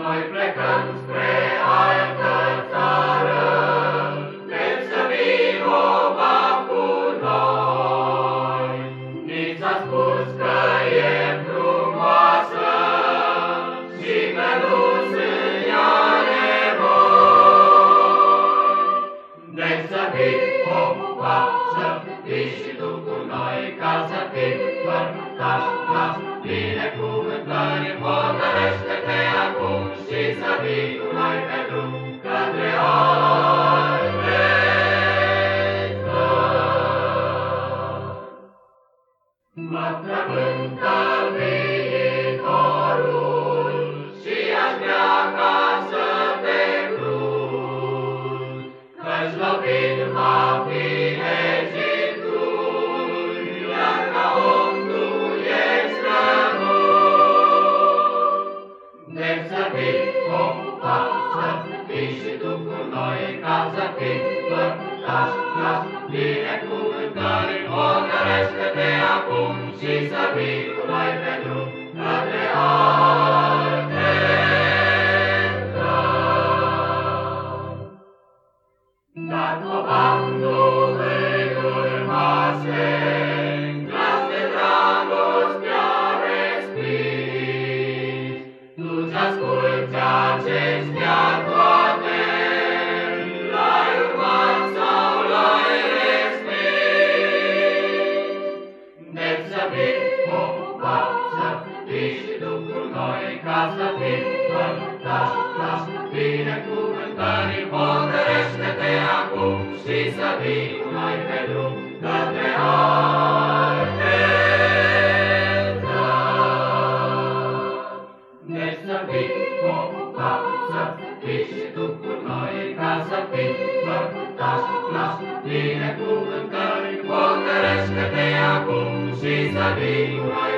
Noi plecăm spre altă țară, vrem să vii Roma cu noi. Ni s-a spus că e frumoasă și că nu sunt ea nevoi. Deci să fii ocupat, să fii și tu cu noi, ca să fii părtaș, lași, binecuvântări, hotărăște-te acum și să vii cu noi pe drum către alte țări. Mă frământă viitorul și tu cu noi, ca să fii părtaș, lași binecuvântări, hotărăște-te acum și să vii cu noi pe drum către alte țări. Dar comandului urmase, Deci să fii ocupat, să fii și tu cu noi, ca să fii părtaș, lași binecuvântări, hotărăște-te acum și să vii cu noi pe drum către alte țări. Deci să fii ocupat, să fii și tu cu noi, ca să fii părtaș, lași binecuvântări, hotărăște-te acum și să vii cu noi